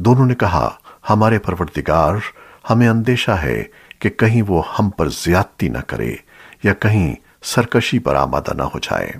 دونوں نے کہا، ہمارے پروردگار ہمیں اندیشہ ہے کہ کہیں وہ ہم پر زیادتی نہ کرے یا کہیں سرکشی پر آمادہ نہ ہو جائے۔